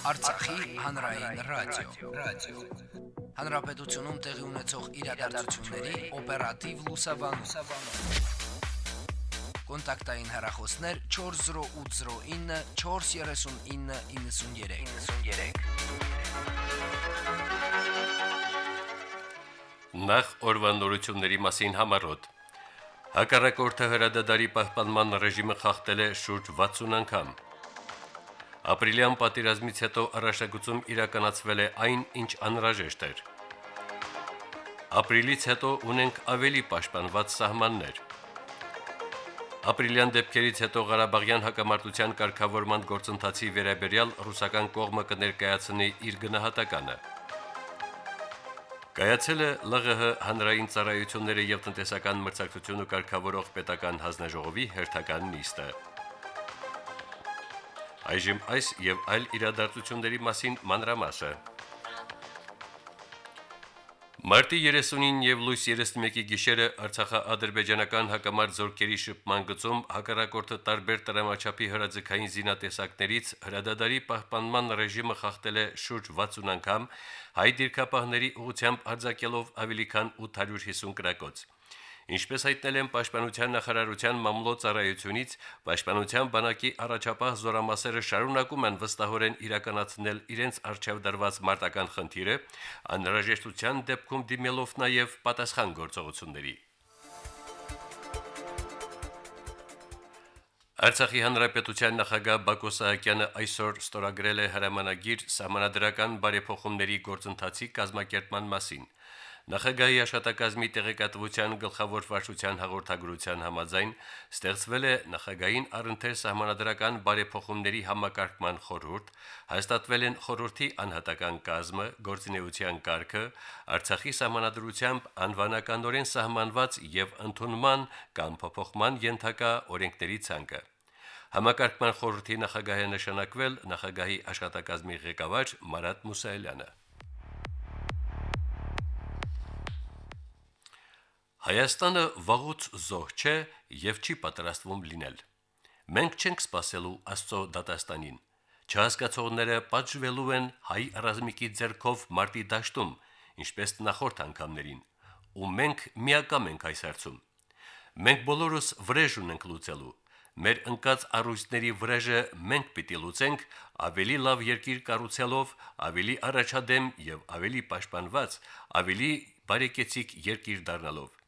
Արցախի հանրային ռադիո, ռադիո։ Հանրապետությունում տեղի ունեցող իրադարձությունների օպերատիվ լուսաբանում։ Կոնտակտային հեռախոսներ 40809 43993։ 93։ Նախ օրվանորությունների մասին համարոտ։ Հակառակորդը հրադադարի պահպանման ռեժիմը խախտել է շուրջ 60 անգամ։ Ապրիլյան պատերազմից հետո առաջնագծում իրականացվել է այն, ինչ անհրաժեշտ էր։ Ապրիլից հետո ունենք ավելի պաշտպանված սահմաններ։ Ապրիլյան դեպքերից հետո Ղարաբաղյան հակամարտության կարգավորման գործընթացի վերաբերյալ ռուսական կողմը կներկայացնի իր գնահատականը։ Կայացել է ԼՂՀ հանրային ծառայությունները եւ տնտեսական մրցակցությունը կարգավորող պետական հանձնաժողովի հերթական նիստը։ Այժմ այս եւ այլ իրադարձությունների մասին մանրամասը։ Մարտի 39-ին եւ լույս 31-ի գիշերը Արցախա-ադրբեջանական հակամարտ զորքերի շփման գծում հակառակորդը տարբեր տրամաչափի հրաձգային զինատեսակներից հրադադարի պահպանման ռեժիմը խախտել է շուրջ 60 անգամ, հայ դիրքապահների ուղությամբ արձակելով ավելի քան 850 կրակոց։ Ինչպես հայտնել են Պաշտպանության նախարարության մամլոյցարայությունից, Պաշտպանության բանակի առաջապահ զորամասերը շարունակում են վստահորեն իրականացնել իրենց արժեվ դրված մարտական խնդիրը, անհրաժեշտության դեպքում դիմելով նաև պատասխան գործողությունների։ Արցախի հանրապետության նախագահ Բակո Սահակյանը այսօր ստորագրել է հրամանագիր համանadrական բարեփոխումների գործընթացի կազմակերպման մասին։ Նախագահի աշխատակազմի տեղեկատվության գլխավոր վարչության հաղորդագրության համաձայն ստեղծվել է նախագահին առընթեր սահմանադրական բարեփոխումների համակարգման խորհուրդ, հաստատվել են խորհրդի անհատական կազմը, գործունեության կարգը, Արցախի սահմանադրությամբ անվանականորեն սահմանված եւ ընդունման կամ փոփոխման ենթակա օրենքների ցանկը։ Համակարգման խորհրդի նախագահ է նշանակվել նախագահի աշխատակազմի ղեկավար Մարատ Մուսայելյանը։ Հայաստանը վաղուց զոհ չէ եւ չի պատրաստվում լինել։ Մենք չենք սпасելու Աստծո դատաստանին։ Չհասկացողները պատժվելու են հայ ռազմիկի ձեռքով մարտի դաշտում, ինչպես նախորդ անգամներին, ու մենք միակամ ենք այս հարցում։ Մենք բոլորս վրեժ ունենք լուծելու։ Մեր ընկած առույցների վրեժը մենք պիտի լուծենք ավելի լավ երկիր կառուցելով, ավելի առաջադեմ եւ ավելի պաշտպանված, ավելի բարեկեցիկ երկիր դառնալով։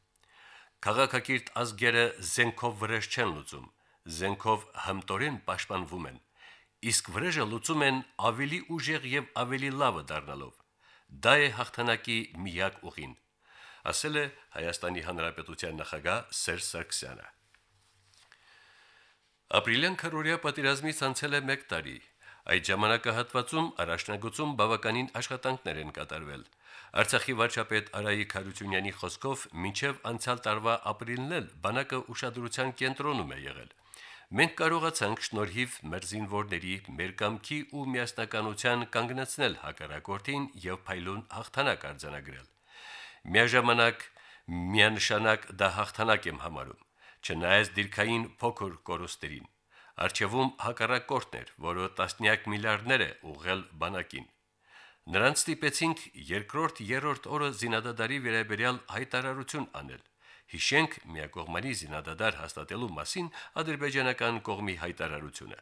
Քաղաքակիրթ ազգերը զենքով վրեժ չեն լուծում, զենքով հմտորեն պաշտպանվում են, իսկ վրեժը լուծում են ավելի ուժեղ եւ ավելի լավը դառնալով։ Դա է հաղթանակի միակ ուղին, ասել է Հայաստանի Հանրապետության նախագահ Սերժ Սարգսյանը։ Ապրիլյան քարորիա պատերազմից անցել է 1 տարի։ Այդ ժամանակահատվածում առաջնագծում բավականին աշխատանքներ են կատարվել։ Արցախի վարչապետ Արայիկ Հարությունյանի խոսքով մինչև անցյալ տարվա ապրիլն էլ բանակը ուշադրության կենտրոնում է եղել։ Մենք կարողացանք շնորհիվ մեր զինվորների, մեր կամքի ու միասնականության կանգնեցնել հակառակորդին եւ փայլուն հաղթանակ արձանագրել։ Միաժամանակ միանշանակ դա հաղթանակ եմ համարում, չնայած դիրքային փոքր կորուստերին։ Արչևում հակառակորդն էր, որը տասնյակ միլիարդներ է ուղղել բանակին։ Նրանց ստիպեցինք երկրորդ-երրորդ օրը զինադադարի վերաբերյալ հայտարարություն անել։ Հիշենք միակողմանի զինադադար հաստատելու մասին ադրբեջանական կողմի հայտարարությունը։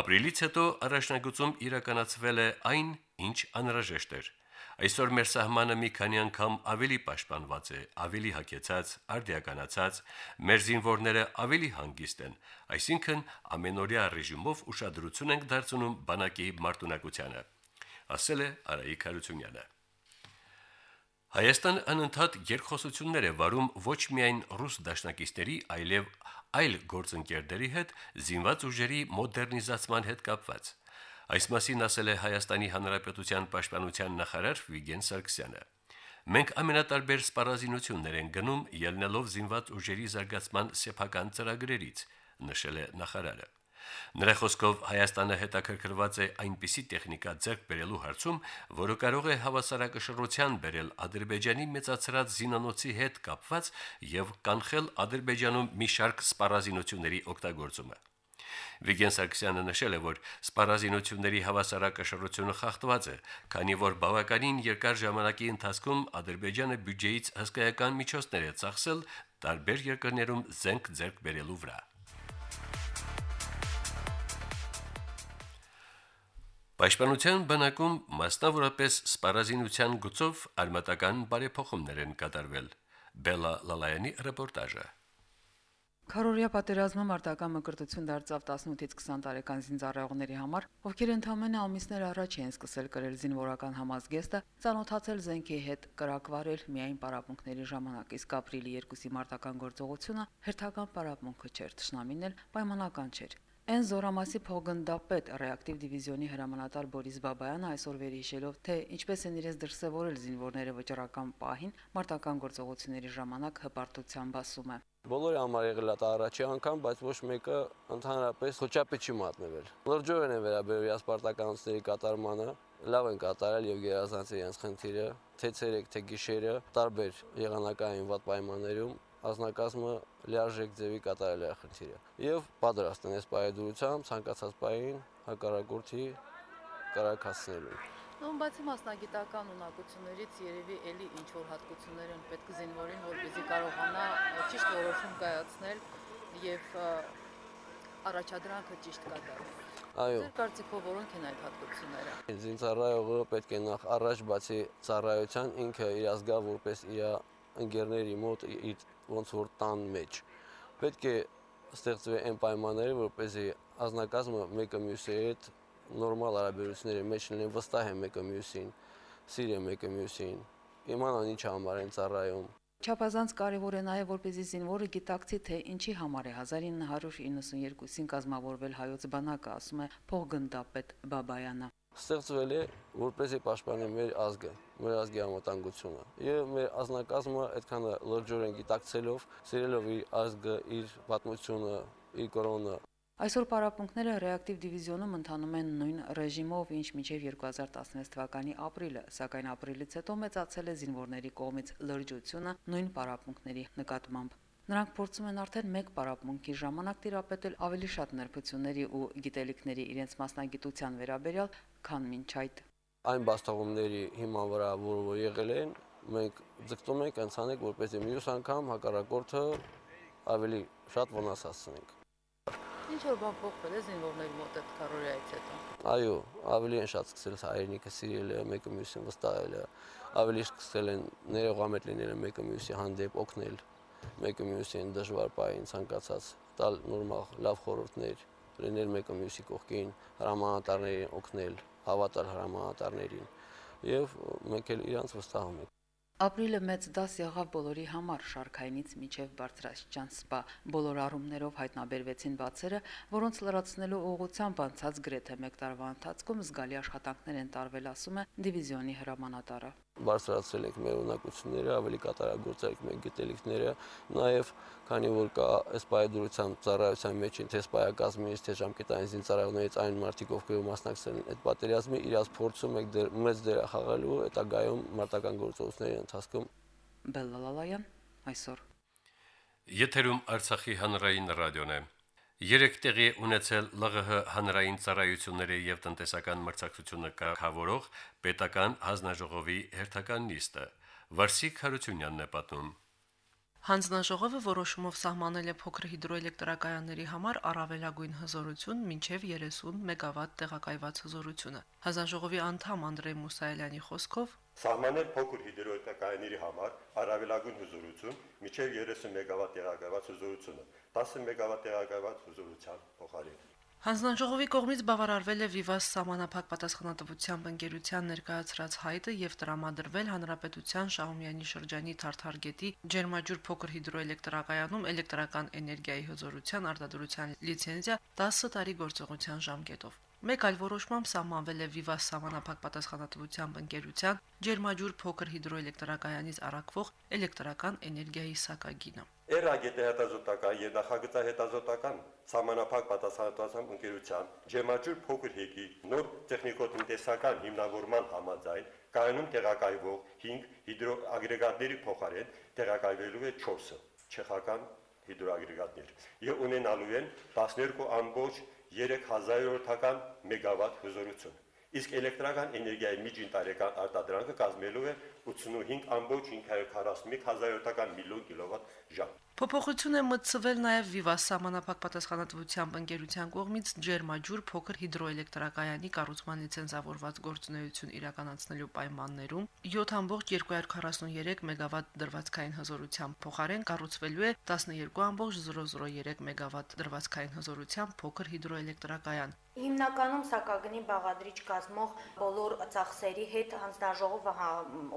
Ապրիլից հետո առաջնագծում իրականացվել է այն, ինչ անհրաժեշտ էր։ Այսօր մեր սահմանը մի քանի անգամ ավելի պաշտպանված է, ավելի հակեցած, արդիականացած, մեր զինվորները ավելի հանգիստ են, այսինքն ամենօրյա ռեժիմով ուշադրություն ենք դարձնում բանակի մարտունակությանը ասել է Արայիկ Հարությունյանը։ Հայաստանը անընդհատ երկխոսություններ է վարում ոչ միայն ռուս դաշնակիցների, այլև այլ գործընկերների հետ զինված ուժերի մոդեռնիզացման հետ կապված։ Այս մասին ասել է Հայաստանի Հանրապետության Պաշտպանության նախարար Վիգեն Սարգսյանը։ Մենք ամենատարբեր սպառազինություններ ենք գնում ելնելով զինված ուժերի զարգացման սեփական ծրագրերից, նշել է նախարարը։ Նրա խոսքով Հայաստանը հետաքրքրված է այնպիսի տեխնիկա ձեռք բերելու հարցում, որը կարող է հավասարակշռության բերել Ադրբեջանի մեծացրած զինանոցի հետ կապված եւ կանխել Ադրբեջանում մի շարք սպառազինությունների օգտագործումը։ Վիգեն Սարգսյանը նշել է, որ սպառազինությունների հավասարակշռությունը խախտված է, քանի որ բավականին երկար ժամանակի ընթացքում Ադրբեջանը բյուջեից հսկայական միջոցներ է ծախսել տարբեր երկրներում զենք ձեռք բերելու վրա։ Պաշտպանության բանակում մասնավորապես սպառազինության գծով արմատական բարեփոխումներ են կատարվել։ Բելա Լալայանի ռեպորտաժը։ Քարորիա պատերազմը մարտական մկրտություն դարձավ 18-ից 20 տարեկան զինծառայողների համար, ովքեր ընդամենը ամիսներ առաջ են սկսել կրել զինվորական համազգեստը, ցանոթացել զենքի հետ, կրակվարել միայն պարապմունքների ժամանակ, իսկ ապրիլի 2-ի մարտական գործողությունը հերթական պարապմունքը չէր, ճշնամին էլ պայմանական չէր։ Այն զորամասի փողգնդապետ ռեակտիվ դիվիզիոնի հրամանատար Բորիս Բաբայանը այսօր վերհիշելով, թե ինչպես են իրենց դրսևորել զինվորները վճռական պահին մարտական գործողությունների ժամանակ հպարտությամբ ասում է. Բոլորի համար եղել է առաջի անգամ, բայց ոչ մեկը ընդհանրապես խոչապի չի մատնվել։ Լրջորեն են վերաբերվել ասպարտականությունների կատարմանը, լավ են կատարել եւ գերազանցել իրենց խնդիրը, թե ցերեկ, թե գիշերը, տարբեր եղանակային վատ պայմաններում ազնակազմը լիարժեք ձևի կատարել է խնդիրը եւ պատրաստ են այս պայդուրությամբ ցանկացած պային հակարակորթի կարակ հասնելու Ում բացի մասնագիտական ունակություններից երևի էլի ինչ որ հատկություններ են պետք զինվորին, որպեսզի կարողանա ճիշտ որոշում կայացնել եւ առաջադրանքը ճիշտ կատարել։ Այո։ Ձեր կարծիքով որոնք են այդ հատկությունները։ Զինծառայողը պետք է նախ առաջ բացի ծառայության ինքը իր ազգա որպես իր ընկերների մոտ իր ոնց որ տան մեջ պետք է ստեղծվի այն պայմանները, որպեսզի ազնագազմը մեկը մյուսի հետ նորմալ հարաբերությունների մեջ լինեն, վստահ են մեկը մյուսին, սիրեն մեկը մյուսին, իմանան ինչ համար են ծառայում։ Չափազանց կարևոր է նաև որպեսզի զինվորը գիտակցի թե ինչի համար է 1992-ին կազմավորվել հայոց բանակը, ասում է փողգնդապետ Բաբայանը։ Ստեղծվել է որպեսզի պաշտպանի մեր ազգը, մեր ազգի անվտանգությունը։ Եվ մեր ազնագազմը այդքան լրջորեն գիտակցելով, սիրելով իր ազգը, իր պատմությունը, իր կրոնը, Այսօր պարապմունքները ռեակտիվ դիվիզիոնում ընթանում են նույն ռեժիմով, ինչ մինչև 2016 թվականի ապրիլը, սակայն ապրիլից հետո մեծացել է զինվորների կողմից լրջությունը նույն պարապմունքների նկատմամբ։ Նրանք փորձում են արդեն մեկ պարապմունքի ժամանակ տիրապետել ավելի շատ ներբությունների ու գիտելիքների իրենց մասնագիտության վերաբերյալ, քան մինչ այդ։ Այն բաստողումների հիման վրա, որ որ եղել են, մենք ձգտում ենք անցանենք, որպեսզի մյուս անգամ հակառակորդը ավելի շատ վնաս հասցնենք։ Ինչ որ բան փոխվել է զինվորների մոտ այդ կարորիայից հետո։ Այո, ավելի են շատ սկսել հայրենիքը սիրել, մեկը մյուսին վստահել, ավելի սկսել են ներողամետ լինել մեկը մյուսի հանդեպ օգնել, մեկը մյուսին դժվար պահին ցանկացած տալ նորմալ լավ խորհուրդներ, լինել մեկը մյուսի կողքին, հրամանատարներին օգնել, հավատալ հրամանատարներին եւ մենք էլ իրանց վստահում ենք Ապրիլը մեծ դաս եղավ բոլորի համար շարքայինից միջև բարձրաստիճան սպա բոլոր առումներով հայտնաբերվեցին բացերը, որոնց լրացնելու ուղղությամբ անցած գրեթե 1 տարվա ընթացքում զգալի աշխատանքներ են տարվել, ասում է դիվիզիոնի հրամանատարը բարձրացրել ենք մեր ունակությունները, ավելի կատարագործել ենք մեր գիտելիքները, նաև քանի որ կա այս պայդրության ծառայության մեջ թե սպայակազմից, թե ժամկետային զինծառայողներից այն մարդիկ, ովքեր մասնակցել են այդ պատերազմի, իրաց փորձում եք դեր, մեծ դեր խաղալու հետագայում մարտական գործողությունների ընթացքում։ Բելլալալայան այսօր Եթերում Արցախի հանրային ռադիոն է։ Երեք տեղի ունեցել ԼՂՀ հանրային ծառայությունների եւ տնտեսական մրցակցությունը կարգավորող պետական հանձնաժողովի հերթական նիստը։ Վարսիկ Հարությունյանն է պատում։ Հանձնաժողովը որոշումով սահմանել է փոքր հիդրոէլեկտրակայանների համար առավելագույն հզորություն մինչև 30 մեգավատ տեղակայված հզորությունը։ Հանձնաժողովի անդամ Անդրեյ Մուսայելյանի խոսքով Սահմանել փոքր հիդրոէլեկտրակայանների համար առավելագույն հզորություն միջև 30 մեգավատ տեղակայված հզորությունը 10 մեգավատ տեղակայված հզորության փոխարեն։ Հանձնաժողովի կողմից բավարարվել է Վիվաս սահմանափակ պատասխանատվությամբ ընկերության ներկայացրած հայտը եւ տրամադրվել հանրապետության Շահումյանի շրջանի Թարթարգետի ջերմաջուր փոքր հիդրոէլեկտրակայանում էլեկտրական էներգիայի հզորության արտադրության լիցենզիա 10 տարի գործողության ժամկետով։ Մեկ այլ որոշմամբ սահմանվել է Վիվաս սահմանափակ պատասխանատվությամբ ընկերության ջերմաջուր փոքր հիդրոէլեկտրակայանից առաքվող էլեկտրական էներգիայի սակագինը։ Էրագետե հետազոտական եւ նախագծահետազոտական սահմանափակ պատասխանատվությամբ ընկերության ջերմաջուր փոքր հեկի նոր տեխնիկոտնտեսական հիմնավորման համաձայն կայանում տեղակայվող 5 հիդրոագրեգատների փոխարեն տեղակայվելու է 4-ը՝ չեխական, հիդրոագրեգատներ եւ ունենալու են 12.3 մեգավատ հզորություն։ Իսկ էլեկտրական էներգիայի միջին տարեկան արտադրանքը կազմելու է 85.541 միլիոն կիլովատ ժամ։ Փոփոխություն է մտցվել նաև Վիվաս սահմանափակ պատասխանատվությամբ ընկերության կողմից ջերմաջուր փոքր հիդրոէլեկտրակայանի կառուցման լիցենզավորված գործունեություն իրականացնելու պայմաններում 7.243 մեգավատ դրվածքային հզորությամբ փոխարեն կառուցվելու է 12.003 մեգավատ դրվածքային հզորությամբ փոքր հիդրոէլեկտրակայան։ Հիմնականում սակագնի բաղադրիչ կազմող բոլոր ծախսերի հետ հանձնաժողովը հա,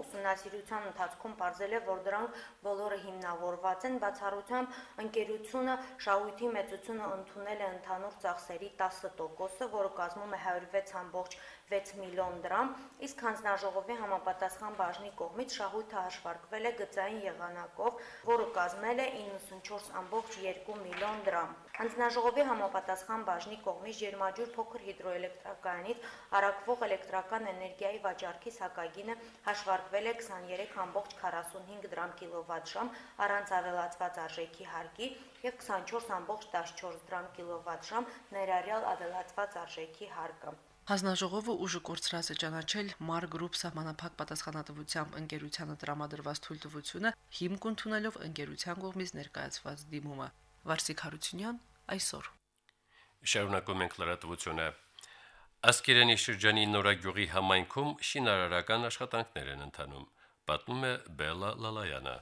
ուսումնասիրության ընթացքում ողջել է, որ դրանք բոլորը հիմնավորված են, բացառությամբ ընկերությունը շահույթի մեծությունը ընդունել է ընդհանուր ծախսերի 10%-ը, որը կազմում է 106.1 6 միլիոն դրամ, իսկ հանձնաժողովի համապատասխան բաժնի կողմից շահույթը հաշվարկվել է գծային եղանակով, որը կազմել է 94.2 միլիոն դրամ։ Հանձնաժողովի համապատասխան բաժնի կողմից ջերմաջուր փոքր հիդրոէլեկտրակայանից առաքվող էլեկտրական էներգիայի վաճառքի սակագինը հաշվարկվել է 23.45 դրամ կիլովատ-ժամ առանց ավելացված արժեքի հարկի եւ 24.14 դրամ կիլովատ-ժամ ներառյալ ավելացված արժեքի հարկը։ Հանձնաժողովը ուժը կորցրած է ճանաչել Mar Group սահմանափակ պատասխանատվությամբ ընկերությանը տրամադրված թույլտվությունը հիմք ընդունելով ընկերության կողմից ներկայացված դիմումը։ Վարսիկ Հարությունյան այսօր։ Շարունակում ենք լրատվությունը։ Ասկերանի շրջանի Նորագյուղի համայնքում շինարարական աշխատանքներ են ընթանում, պատմում է Բելա Լալայանը։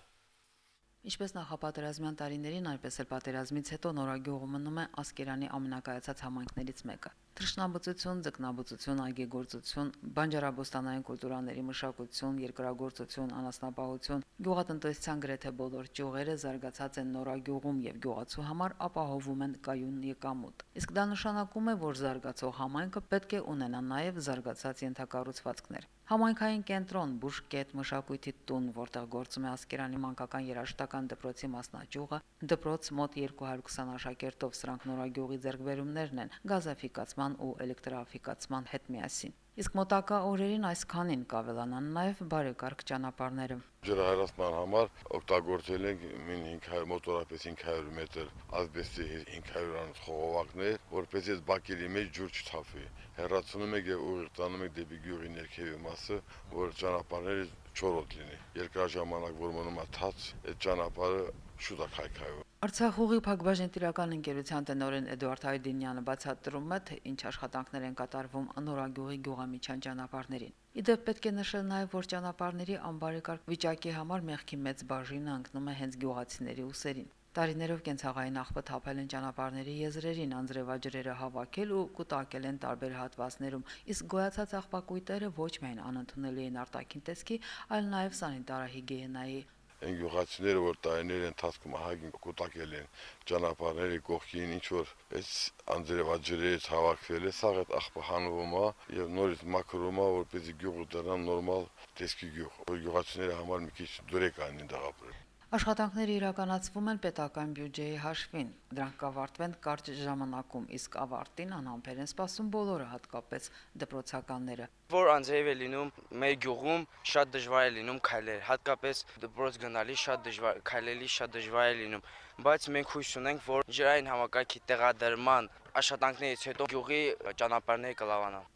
Ինչպես նախապատերազմյան տարիներին, այնպես էլ պատերազմից հետո Նորագյուղը մնում է Ասկերանի ամենակայացած համայնքներից մեկը։ Թռչնաբուծություն, ձկնաբուծություն, այգեգործություն, բանջարաբոստանային կուլտուրաների մշակություն, երկրագործություն, անասնապահություն, գյուղատնտեսության գրեթե բոլոր ճյուղերը զարգացած են նորագյուղում եւ գյուղացու համար ապահովում են կայուն եկամուտ։ Իսկ դա նշանակում է, որ զարգացող համայնքը պետք է ունենա նաեւ զարգացած ենթակառուցվածքներ։ Համայնքային կենտրոն Բուշկետ մշակույթի տուն, որտեղ գործում է Ասկերանի մանկական երաժշտական դպրոցի մասնաճյուղը, դպրոց մոտ 220 աշակերտով սրանք նորագյուղի ձեռքբերումներն են, գազաֆիկացման ջրավազան ու էլեկտրաֆիկացման հետ միասին։ Իսկ մոտակա օրերին այսքանին կավելանան նաև բարեկարգ ճանապարհները։ Ջրահեռացման համար օգտագործել ենք մին 500 մոտորապես 500 մետր ասբեստի 500 անց խողովակներ, որպես այս բակերի մեջ ջուր չթափվի։ Հեռացնում ենք եւ ուղիղ տանում ենք դեպի գյուղի ներքևի մասը, որ ճանապարհները չորոտ լինի։ Երկրաժամանակ որ մնում է թաց, այդ ճանապարհը շուտ է քայքայում։ Արցախուղի Փակbaşın տիրական ընկերության տնօրեն Էդուարդ Հայդինյանը բացատրում է, թե ինչ աշխատանքներ են կատարվում Նորագյուղի գյուղամիջյան ճանապարհներին։ Իդեպ պետք է նշել նաև, որ ճանապարհների անբարեկարգ վիճակի համար մեղքի մեծ բաժինը ընկնում է հենց գյուղացիների ուսերին։ Տարիներով կենցաղային աղբը թափել են ճանապարհների եզրերին, անձրևաջրերը հավաքել ու կուտակել են տարբեր հատվածներում, իսկ գոյացած աղբակույտերը ոչ միայն անընդունելի են արտաքին տեսքի, այլ նաև սանիտարահիգիենայի այն գյուղացիները, որ տարիների ընթացքում ահագին կուտակել են ճանապարհների կողքին, ինչ որ այս անձրևաջրերից հավաքվել է, սա այդ աղբը հանվում է եւ նորից մաքրում է, որպեսզի գյուղը դառնա նորմալ տեսքի գյուղ։ Որ գյուղացիների համար մի քիչ դուրեկ անին դաղապրել։ Աշխատանքները իրականացվում են պետական բյուջեի հաշվին։ Դրանք կավարտվեն կարճ ժամանակում, իսկ ավարտին անհամբեր են սպասում բոլորը, հատկապես դպրոցականները։ Որ անձրև է լինում մեր գյուղում, շատ դժվար է լինում քայլել, հատկապես դպրոց գնալի շատ դժվար, քայլելի շատ դժվար է լինում, բայց մենք հույս ունենք, որ ջրային համակարգի տեղադրման աշխատանքներից հետո գյուղի ճանապարհները կլավանան։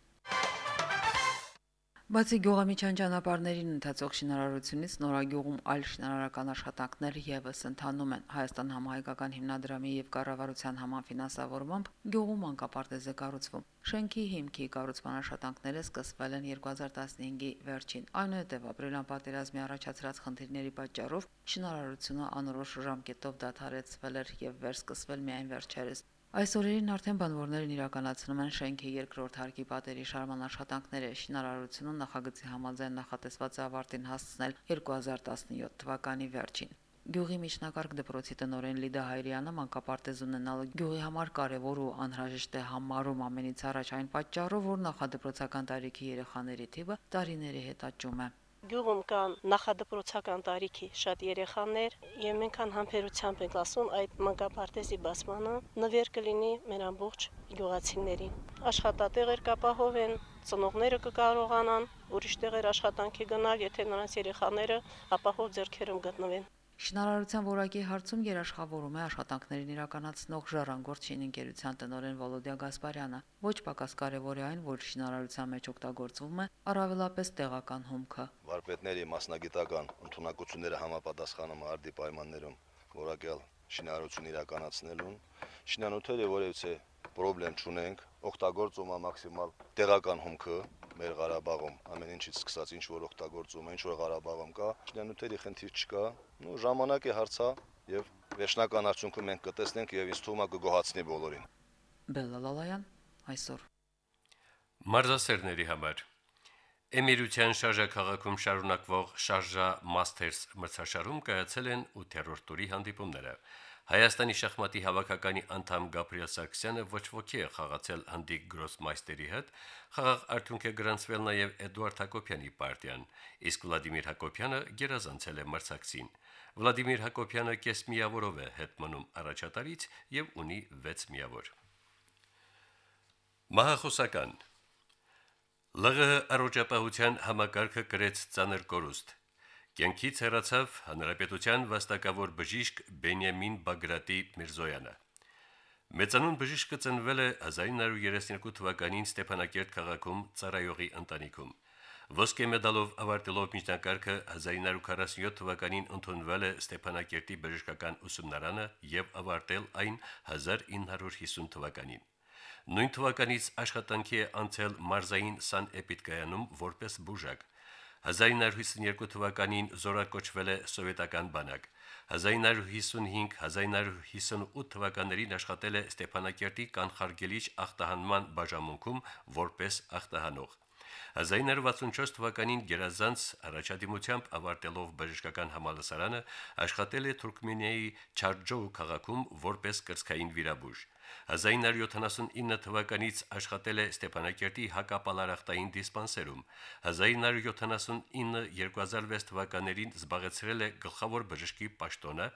Բացի գյուղամիջյան ճանապարհներին ընթացող շինարարությունից նորագյուղում այլ շինարարական աշխատանքներ եւս ընթանում են։ Հայաստան համահայկական հիմնադրամի եւ կառավարության համաֆինանսավորմամբ գյուղում անկապարտեզ է կառուցվում։ Շենքի հիմքի կառուցման աշխատանքները սկսվել են 2015-ի վերջին։ Այնուհետև ապրիլյան պատերազմի առաջացրած խնդիրների պատճառով շինարարությունը անորոշ ժամկետով դադարեցվել էր եւ վերսկսվել միայն վերջերս։ Այս օրերին արդեն բանվորներն իրականացնում են շենքի երկրորդ հարկի պատերի շարման աշխատանքները։ Շինարարությունը նախագծի համաձայն նախատեսված է ավարտին հասցնել 2017 թվականի վերջին։ Գյուղի միջնակարգ դպրոցի տնօրեն Լիդա Հայրյանը մանկապարտեզ ունենալը գյուղի համար կարևոր ու անհրաժեշտ է համարում ամենից առաջ այն պատճառով, որ նախադպրոցական տարիքի երեխաների թիվը տարիների հետ աճում է։ Գյուղում կան նախադպրոցական տարիքի շատ երեխաներ եւ մենք անհամբերությամբ ենք ասում այդ մանկապարտեզի բացմանը նվեր կլինի մեր ամբողջ գյուղացիներին։ Աշխատատեղեր կապահովեն, ծնողները կկարողանան ուրիշ տեղեր աշխատանքի գնալ, եթե նրանց երեխաները ապահով ձեռքերում գտնվեն։ Շինարարության որակի հարցում երաշխավորում է աշխատանքներին իրականացնող Ժառանգորդ շինընկերության տնօրեն Վոլոդիա Գասպարյանը։ Ոչ պակաս կարևոր է այն, որ շինարարության մեջ օգտագործվում է առավելապես տեղական հումքը։ Վարպետների մասնագիտական ընդունակությունները համապատասխանում արդի պայմաններում որակյալ շինարարություն իրականացնելուն շինանյութերը որևիցե խնդրեմ չունենք, օգտագործում է մաքսիմալ տեղական հումքը, մեր Ղարաբաղում ամեն ինչից սկսած ինչ որ օգտագործում են, ինչ որ Ղարաբաղում կա, շնանյութերի խնդիր չկա, ու ժամանակ է հարցա եւ վերջնական արդյունքը մենք կտեսնենք եւ ինձ թվում է կգոհացնի բոլորին։ Բելլալալայան այսօր Մարզասերների համար Էմիրության շարժաքաղաքում շարունակվող շարժա մասթերս մրցաշարում կայացել են 8-րդ տուրի հանդիպումները։ Հայաստանի շախմատի հավաքականի անդամ Գաբրիել Սարգսյանը ոչ ոքի է խաղացել հանդիկ գրոսմայստերի հետ, խաղաղ արդյունք է գրանցվել նաև Էդուարդ Հակոբյանի պարտիան, իսկ Վլադիմիր Հակոբյանը գերազանցել է մրցակցին։ Վլադիմիր Հակոբյանը կես միավորով է հետ մնում առաջատարից եւ ունի 6 միավոր։ Մահախոսական. ԼՂՀ առողջապահության համակարգը կրեց ցաներ կորուստ Կյանքից հեռացավ հանրապետության վաստակավոր բժիշկ Բենյամին Բագրատի Միրզոյանը։ Մեծանուն բժիշկը ծնվել է 1932 թվականին Ստեփանակերտ քաղաքում Ծառայողի ընտանիքում։ Ոսկե մեդալով ավարտելով միջնակարգը 1947 թվականին ընդունվել է Ստեփանակերտի բժշկական ուսումնարանը եւ ավարտել այն 1950 թվականին։ Նույն թվականից աշխատանքի է անցել Մարզային սանէպիդկայանում որպես բուժակ։ 1952 թվականին զորակոչվել է սովետական բանակ։ 1955-1958 թվականներին աշխատել է Ստեփանակերտի կանխարգելիչ ախտահանման բաժամունքում որպես ախտահանող։ 1964 թվականին Գերազանց առաջադիմությամբ ավարտելով բժշկական համալսարանը աշխատել է Թուրքմենիայի Չարջոու քաղաքում որպես կրծքային վիրաբույժ։ 1979 թվականից աշխատել է Ստեփանակերտի հակապալարախտային դիսպանսերում։ 1979-2006 թվականներին զբաղեցրել է գլխավոր բժշկի պաշտոնը,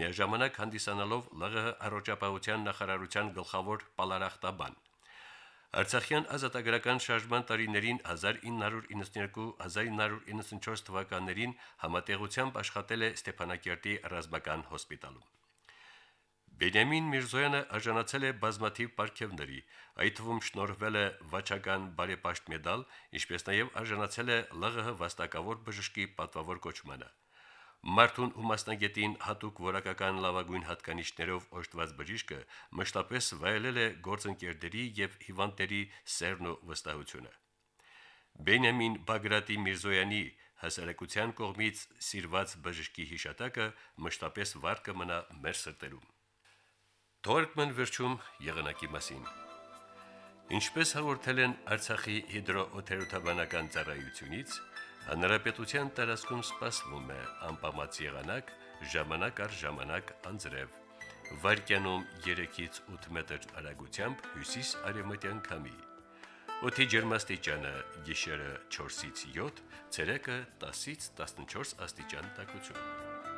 միաժամանակ հանդիսանալով ԼՂՀ առողջապահության նախարարության գլխավոր պալարախտաբան։ Արցախյան ազատագրական շարժման տարիներին 1992-1994 թվականներին համատեղությամբ աշխատել է Ստեփանակերտի ռազմական հոսպիտալում։ Բենյամին Միրզոյանը արժանացել է բազմաթիվ պարգևների, այդ թվում շնորհվել է վաճական բարեպաշտ մեդալ, ինչպես նաև արժանացել է ԼՂՀ վաստակավոր բժշկի պատվավոր կոչմանը։ Մարտուն ու մասնագետին հատուկ որակական լավագույն հատկանիշներով օժտված բժիշկը մշտապես վայելել է գործընկերների եւ հիվանդների սերն ու վստահությունը։ Բենյամին Բագրատի Միրզոյանի հասարակության կողմից սիրված բժշկի հիշատակը մշտապես վառ կմնա մեր սրտերում։ Թորկման վերջում եղանակի մասին։ Ինչպես հաղորդել են Արցախի հիդրոօթերոթաբանական ծառայությունից, Հանրապետության տարածքում սպասվում է անպամած եղանակ ժամանակ առ ժամանակ անձրև։ Վարկյանում 3-ից 8 մետր արագությամբ հյուսիս արևմտյան քամի։ Օդի ջերմաստիճանը՝ գիշերը 4-ից 7, ցերեկը 10-ից 14 աստիճան տաքություն։